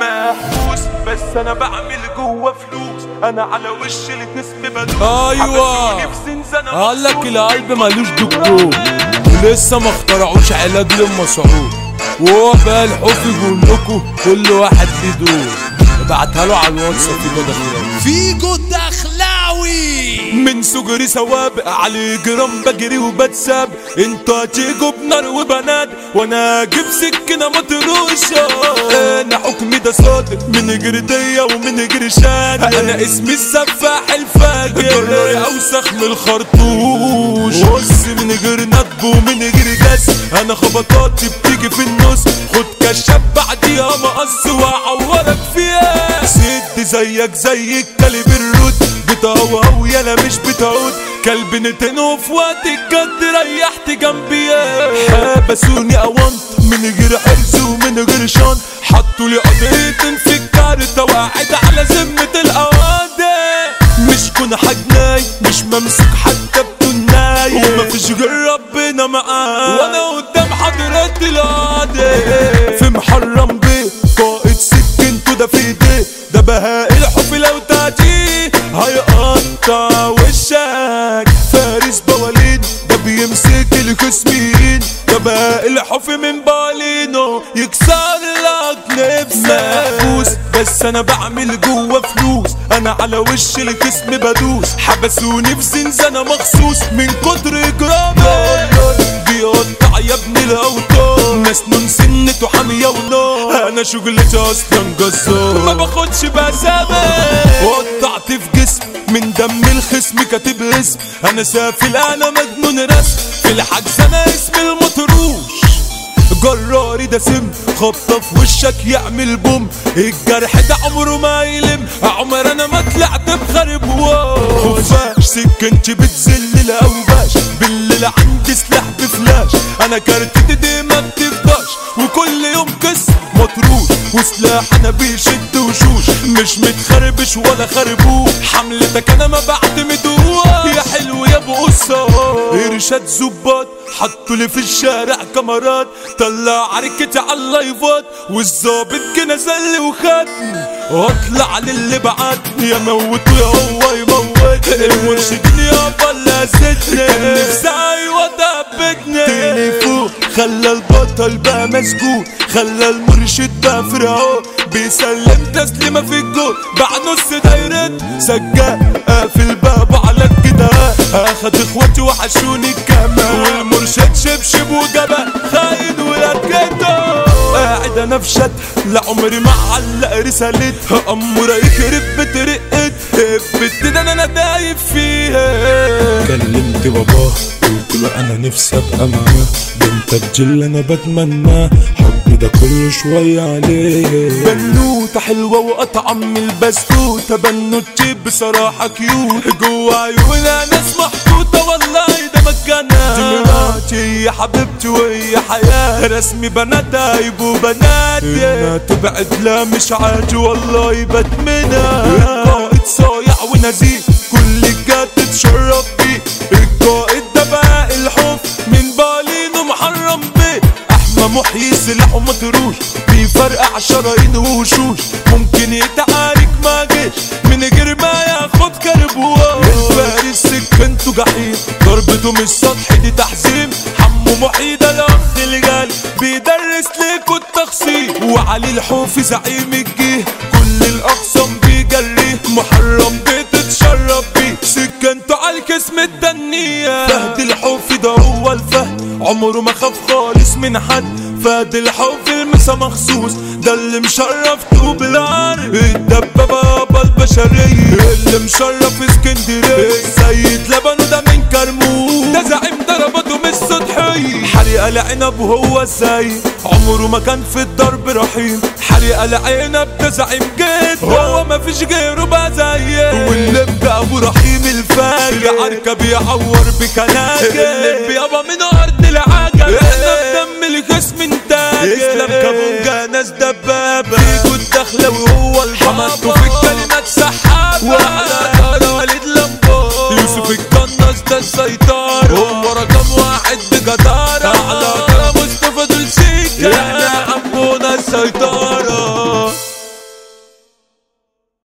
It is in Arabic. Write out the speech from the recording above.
محبوس بس أنا بعمل جوه فلوس. أنا على وش الجسم بدوس في زنزانة قال لك. القلب ملوش دكتور. ولسه ما اخترعوش علاج للمسعود. وهو بقى الحب يقول لكم كل واحد ليه دور ابعتها له على الواتس في فيجو الدخلاوي من صغري سوابق على جرام بجري وبتساب أنتوا هتيجوا بنار وبنات وأنا أجيب سكينة مطروشه أنا حكمي ده صادق من جرديه ومن جرشان أنا اسمي السفاح الفاجر. جراري اوسخ من الخرطوش. بص من غير ندب ومن غير جس أنا خبطاتي بتيجي في النص. خد كشاب بعديها مقص واعورك فيها. سد زيك زي الكلب الرد. بتهوهو يالا مش بتعود. كلب نتن وفي وقت الجد ريحت جنبي. حبسوني اوانت من غير حرز ومن غير شان. حطوا لي قضيتين في الكارتة وقاعد على ذمة القواضي مش كون حجناي مش ممسوك حتى بتناي ومفيش غير ربنا معاي وأنا قدام حضرة القاضي الخصمين ده بهاء الحب من بالينو يكسر لك نفسك بس أنا بعمل جوة فلوس أنا على وش الجسم بدوس. حبسوني في زنزانة مخصوص من كتر اجرامي بيقطع يا ابن الاوطان ناس نون سنته حامية ونار. أنا شغلتي أصلا جزار ما باخدش بسامة وقطعت في جسم من دم الخصم كاتب اسم. أنا سافل أنا مجنون رسم. الحجز أنا اسم المطروش. جراري ده سم خبطة في وشك يعمل بوم. الجرح ده عمره ما يلم. عمر أنا ما طلعت بخرب خفاش سكنتي بتزل الأوباش. بالليل عندي سلاح بفلاش. أنا كارتتي دي ما بتفضاش وكل يوم قص مطروش. وسلاح أنا بيشد وشوش. مش متخربش ولا خربوش. حملتك أنا ما بعتمدوش. ارشاد زباط حطوا لي في الشارع كاميرات طلع عركتي على اللايفات والظابط كده زل وخدني واطلع للي بعتني يا موته يا هو يموت المرشدين يا بلا زدني. كان نفسي أيوه دبتني تليفون خلى البطل بقى مسجون. خلى المرشد بقى فرعون. بيسلم تسليمة في الجول بعد نص دايرة سجاد قافل وحشوني كمان والمرشد شبشب وجبل خاين ولاد جدو قاعد أنا في شد لعمري ما علق رسالتها أمورة يخرب بطريقت. البت ده أنا دايب فيها. كلمت باباه قلت له أنا نفسي أبقى معاه. بنت اللي أنا بتمناه حبي ده كله شوية عليه. بنوتة حلوة وأطعم من البسكوتة بنوتي بصراحة كيوت جوا عيونها ناس محطوطة والله ده مكانها دي مراتي يا حبيبتي وهي حياة. رسمي بناتها يبقوا بناتي انها تبعد لا مش عادي والله القائد صايع ونزيه. كل جات تتشرف بيه. بيفرقع شرايين ووشوش ممكن يتعارك ما جيش. من غير ما ياخد كربوش الفارس سكنته جحيم. ضربته من السطح دي تحزيم حمو محيي ده الأخ الغالي بيدرس ليكوا التخصيم وعلي الحوفي زعيم الجيه. كل الأقسام بيجريه محرم بتتشرب بيه. سكنته على الجسم الدنية فهد الحوفي ده هو الفهد. عمره ما خاف خالص من حد. فهد الحوفي المسا مخصوص. ده اللي مشرف طوب العرب الدبابة البشرية. اللي مشرف اسكندرية. السيد لبنه ده من كرموز. ده زعيم ضربته مش سطحية حريقة العنب وهو الزايد عمره ما كان في الضرب رحيم. حريقة العنب ده زعيم جد هو ما فيش غيره بقى زيه. واللب أبو رحيم الفاجر. عركة بيعور بكناجة. اللب يابا من كابونجا ناس دبابة فيكو الدخلة وهو البابا حمدته في الكلمات سحابة. وعلى دار وليد لمبو يوسف القناص ده السيطرة هو رقم واحد بجدارة